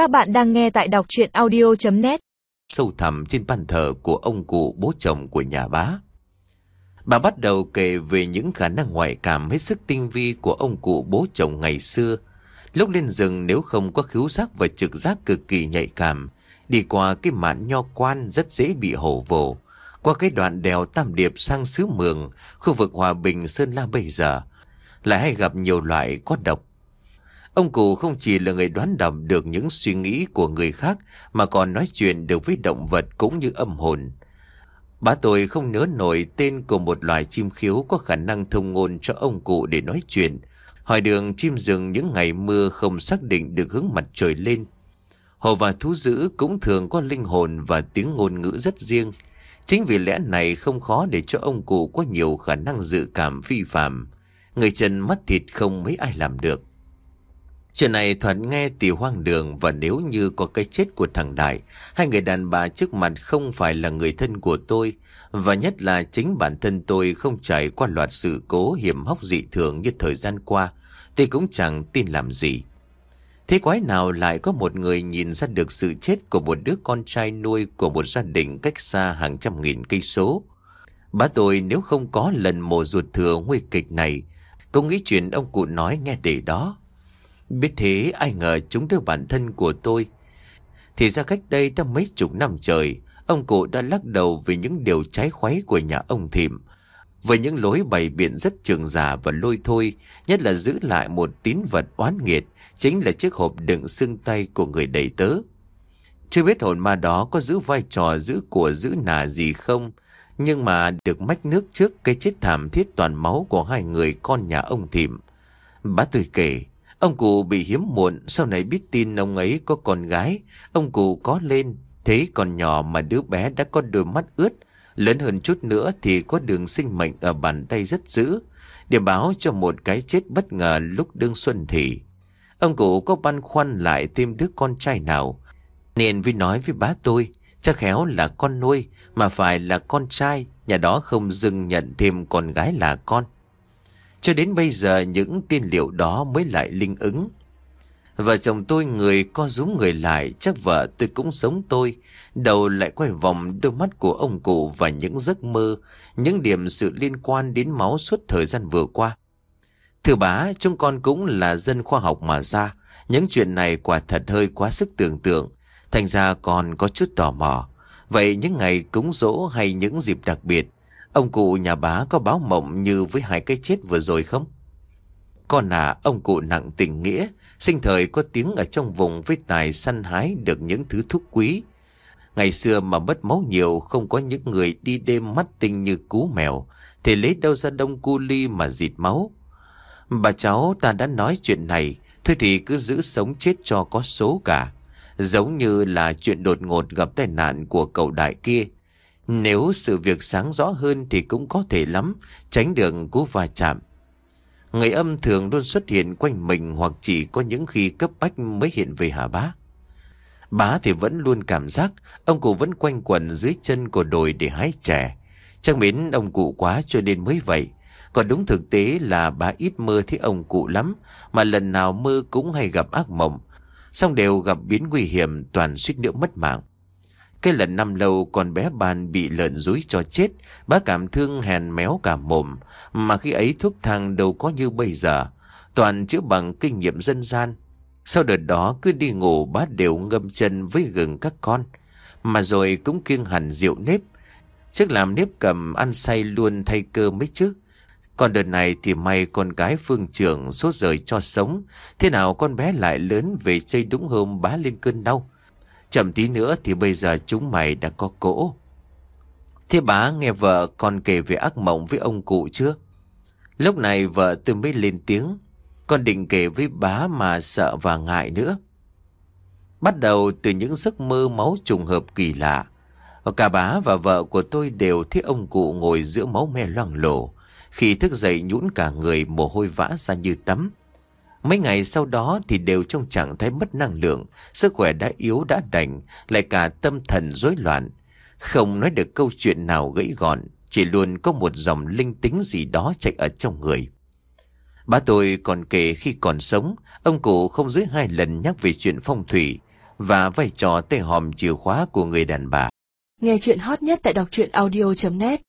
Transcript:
Các bạn đang nghe tại đọc chuyện audio.net Sâu thẳm trên bàn thờ của ông cụ bố chồng của nhà bá. Bà bắt đầu kể về những khả năng ngoại cảm hết sức tinh vi của ông cụ bố chồng ngày xưa. Lúc lên rừng nếu không có khiếu giác và trực giác cực kỳ nhạy cảm, đi qua cái mạn nho quan rất dễ bị hổ vồ. Qua cái đoạn đèo Tam Điệp sang xứ Mường, khu vực Hòa Bình Sơn La bây giờ, lại hay gặp nhiều loại có độc. Ông cụ không chỉ là người đoán đầm được những suy nghĩ của người khác, mà còn nói chuyện được với động vật cũng như âm hồn. Bà tôi không nhớ nổi tên của một loài chim khiếu có khả năng thông ngôn cho ông cụ để nói chuyện. Hỏi đường chim rừng những ngày mưa không xác định được hướng mặt trời lên. Hồ và thú dữ cũng thường có linh hồn và tiếng ngôn ngữ rất riêng. Chính vì lẽ này không khó để cho ông cụ có nhiều khả năng dự cảm phi phạm. Người chân mắt thịt không mấy ai làm được. Chuyện này Thuận nghe thì hoang đường và nếu như có cái chết của thằng Đại, hai người đàn bà trước mặt không phải là người thân của tôi, và nhất là chính bản thân tôi không trải qua loạt sự cố hiểm hóc dị thường như thời gian qua, tôi cũng chẳng tin làm gì. Thế quái nào lại có một người nhìn ra được sự chết của một đứa con trai nuôi của một gia đình cách xa hàng trăm nghìn cây số? Bá tôi nếu không có lần mổ ruột thừa nguy kịch này, cũng nghĩ chuyện ông cụ nói nghe để đó. Biết thế ai ngờ chúng đưa bản thân của tôi. Thì ra cách đây đã mấy chục năm trời, ông cụ đã lắc đầu vì những điều trái khuấy của nhà ông Thìm. Với những lối bày biện rất trường giả và lôi thôi, nhất là giữ lại một tín vật oán nghiệt, chính là chiếc hộp đựng xương tay của người đầy tớ. Chưa biết hồn ma đó có giữ vai trò giữ của giữ nà gì không, nhưng mà được mách nước trước cái chết thảm thiết toàn máu của hai người con nhà ông Thìm. Bá tôi kể, Ông cụ bị hiếm muộn, sau này biết tin ông ấy có con gái. Ông cụ có lên, thấy còn nhỏ mà đứa bé đã có đôi mắt ướt. Lớn hơn chút nữa thì có đường sinh mệnh ở bàn tay rất dữ. Để báo cho một cái chết bất ngờ lúc đương xuân thì. Ông cụ có băn khoăn lại thêm đứa con trai nào. Nên vì nói với bá tôi, chắc khéo là con nuôi, mà phải là con trai, nhà đó không dừng nhận thêm con gái là con. Cho đến bây giờ những tiên liệu đó mới lại linh ứng. Vợ chồng tôi người co rúm người lại, chắc vợ tôi cũng sống tôi. Đầu lại quay vòng đôi mắt của ông cụ và những giấc mơ, những điểm sự liên quan đến máu suốt thời gian vừa qua. Thưa bá, chúng con cũng là dân khoa học mà ra. Những chuyện này quả thật hơi quá sức tưởng tượng. Thành ra còn có chút tò mò. Vậy những ngày cúng dỗ hay những dịp đặc biệt, Ông cụ nhà bá có báo mộng như với hai cái chết vừa rồi không? Con à, ông cụ nặng tình nghĩa, sinh thời có tiếng ở trong vùng với tài săn hái được những thứ thuốc quý. Ngày xưa mà mất máu nhiều không có những người đi đêm mắt tinh như cú mèo, thì lấy đâu ra đông cu ly mà dịt máu. Bà cháu ta đã nói chuyện này, thôi thì cứ giữ sống chết cho có số cả. Giống như là chuyện đột ngột gặp tai nạn của cậu đại kia, nếu sự việc sáng rõ hơn thì cũng có thể lắm, tránh được cú va chạm. Người âm thường luôn xuất hiện quanh mình hoặc chỉ có những khi cấp bách mới hiện về Hà Bá. Bá thì vẫn luôn cảm giác ông cụ vẫn quanh quẩn dưới chân của đồi để hái trẻ. Chẳng mến ông cụ quá cho nên mới vậy. Còn đúng thực tế là bá ít mơ thấy ông cụ lắm, mà lần nào mơ cũng hay gặp ác mộng. Xong đều gặp biến nguy hiểm toàn suýt nữa mất mạng. Cái lần năm lâu con bé bàn bị lợn rúi cho chết, bá cảm thương hèn méo cả mồm, mà khi ấy thuốc thang đâu có như bây giờ, toàn chữa bằng kinh nghiệm dân gian. Sau đợt đó cứ đi ngủ bá đều ngâm chân với gừng các con, mà rồi cũng kiêng hẳn rượu nếp. Trước làm nếp cầm ăn say luôn thay cơ mấy chứ. Còn đợt này thì may con gái phương trưởng sốt rời cho sống, thế nào con bé lại lớn về chơi đúng hôm bá lên cơn đau. Chậm tí nữa thì bây giờ chúng mày đã có cỗ. Thế bá nghe vợ con kể về ác mộng với ông cụ chưa? Lúc này vợ tôi mới lên tiếng. Con định kể với bá mà sợ và ngại nữa. Bắt đầu từ những giấc mơ máu trùng hợp kỳ lạ. Cả bá và vợ của tôi đều thấy ông cụ ngồi giữa máu me loang lổ. Khi thức dậy nhũn cả người mồ hôi vã ra như tắm. Mấy ngày sau đó thì đều trong trạng thái mất năng lượng, sức khỏe đã yếu đã đành, lại cả tâm thần rối loạn. Không nói được câu chuyện nào gãy gọn, chỉ luôn có một dòng linh tính gì đó chạy ở trong người. Bà tôi còn kể khi còn sống, ông cụ không dưới hai lần nhắc về chuyện phong thủy, và vai trò tay hòm chìa khóa của người đàn bà. Nghe chuyện hot nhất tại đọc truyện audio.net